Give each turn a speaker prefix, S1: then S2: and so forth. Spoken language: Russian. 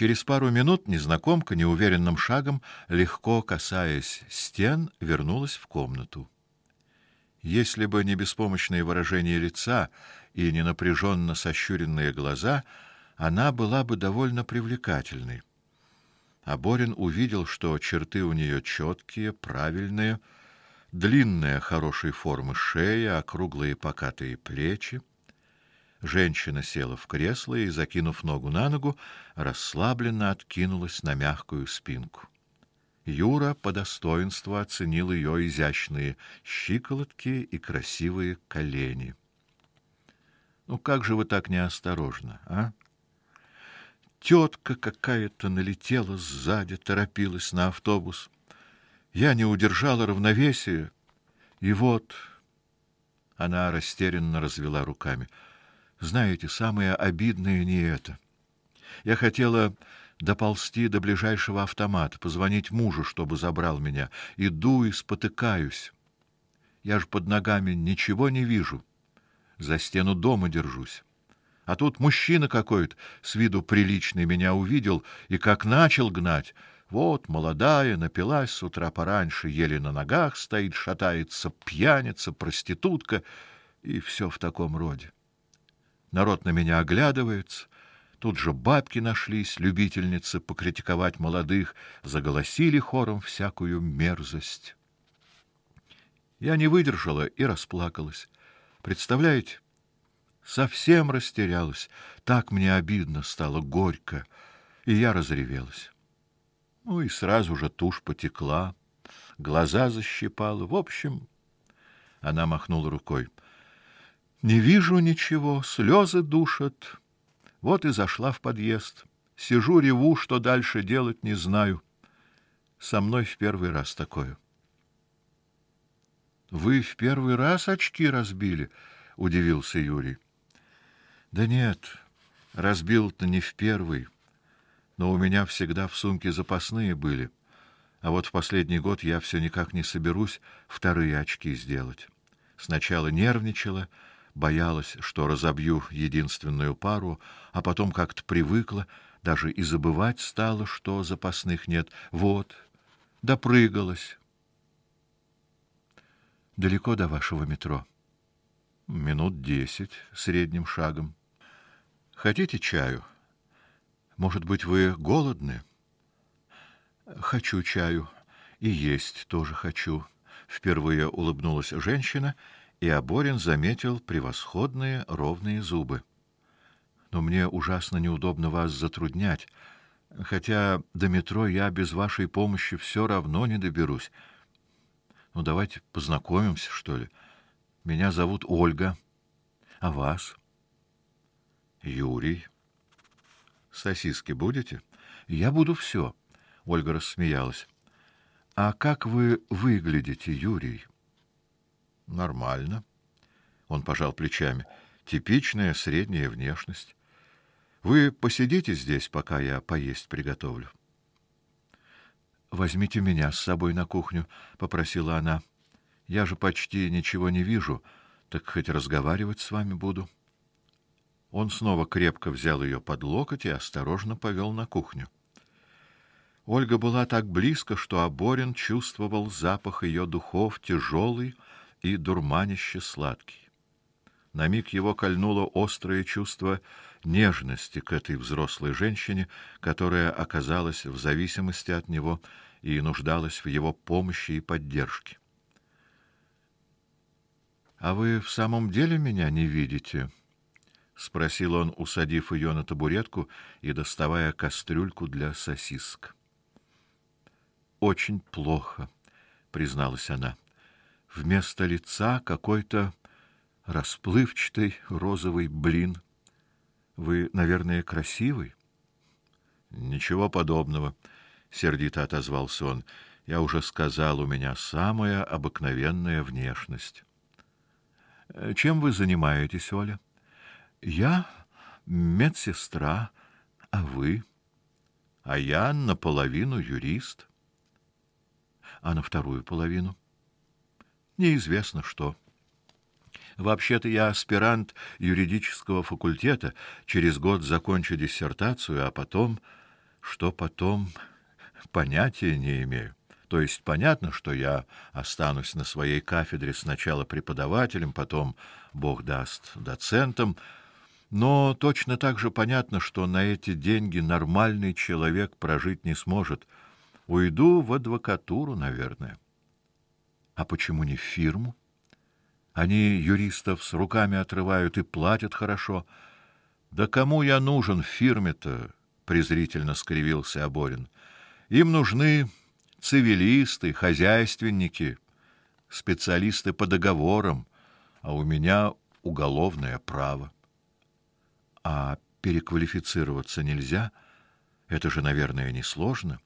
S1: Через пару минут незнакомка неуверенным шагом, легко касаясь стен, вернулась в комнату. Если бы не беспомощное выражение лица и не напряженно сощуренные глаза, она была бы довольно привлекательной. А Борин увидел, что черты у нее четкие, правильные, длинная хорошей формы шея, округлые покатые плечи. Женщина села в кресло и, закинув ногу на ногу, расслабленно откинулась на мягкую спинку. Юра по достоинству оценил ее изящные щиколотки и красивые колени. Ну как же вы так неосторожно, а? Тетка какая-то налетела сзади, торопилась на автобус. Я не удержала равновесия, и вот она растерянно развела руками. Знаете, самое обидное не это. Я хотела доползти до ближайшего автомата, позвонить мужу, чтобы забрал меня. Иду и спотыкаюсь. Я ж под ногами ничего не вижу. За стену дома держусь. А тут мужчина какой-то, с виду приличный, меня увидел и как начал гнать. Вот молодая, напилась с утра пораньше, еле на ногах стоит, шатается, пьяница, проститутка и все в таком роде. Народ на меня оглядывается, Тут же бабки нашлись, любительницы покритиковать молодых, заголосили хором всякую мерзость. Я не выдержала и расплакалась. Представляете? Совсем растерялась. Так мне обидно стало, горько, и я разревелась. Ну и сразу же тушь потекла, глаза защипала. В общем, она махнула рукой. Не вижу ничего, слезы душат. Вот и зашла в подъезд. Сижу, реву, что дальше делать не знаю. Со мной в первый раз такое. Вы в первый раз очки разбили, удивился Юрий. Да нет, разбил-то не в первый. Но у меня всегда в сумке запасные были. А вот в последний год я все никак не соберусь вторые очки сделать. Сначала нервничала, боялась, что разобью единственную пару, а потом как-то привыкла, даже и забывать стала, что запасных нет. Вот, допрыгалась. Далеко до вашего метро? Минут десять средним шагом. Хотите чаю? Может быть, вы голодны? Хочу чаю и есть тоже хочу. Впервые улыбнулась женщина и Аборин заметил превосходные ровные зубы. Но мне ужасно неудобно вас затруднять, хотя до метро я без вашей помощи все равно не доберусь. Ну давайте познакомимся, что ли. Меня зовут Ольга. А вас? Юрий. Сосиски будете? Я буду все. Ольга рассмеялась. А как вы выглядите, Юрий? Нормально. Он пожал плечами. Типичная средняя внешность. Вы посидите здесь, пока я поесть приготовлю. Возьмите меня с собой на кухню, попросила она. Я же почти ничего не вижу, так хоть разговаривать с вами буду. Он снова крепко взял ее под локоть и осторожно повел на кухню. Ольга была так близко, что Аборин чувствовал запах ее духов, тяжелый, и дурманище сладкий. На миг его кольнуло острое чувство нежности к этой взрослой женщине, которая оказалась в зависимости от него и нуждалась в его помощи и поддержке. А вы в самом деле меня не видите? спросил он, усадив ее на табуретку и доставая кастрюльку для сосисок. Очень плохо, призналась она вместо лица какой-то расплывчатый розовый блин. Вы, наверное, красивый? Ничего подобного, сердито отозвался он. Я уже сказал, у меня самая обыкновенная внешность. Чем вы занимаетесь, Оля? Я медсестра, а вы? А я наполовину юрист. А на вторую половину? Неизвестно что. Вообще-то я аспирант юридического факультета, через год закончу диссертацию, а потом Что потом, понятия не имею. То есть понятно, что я останусь на своей кафедре сначала преподавателем, потом, бог даст, доцентом, но точно так же понятно, что на эти деньги нормальный человек прожить не сможет. Уйду в адвокатуру, наверное. А почему не фирму? Они юристов с руками отрывают и платят хорошо. Да кому я нужен в фирме-то? презрительно скривился Аборин. Им нужны цивилисты, хозяйственники, специалисты по договорам, а у меня уголовное право. А переквалифицироваться нельзя? Это же, наверное, несложно.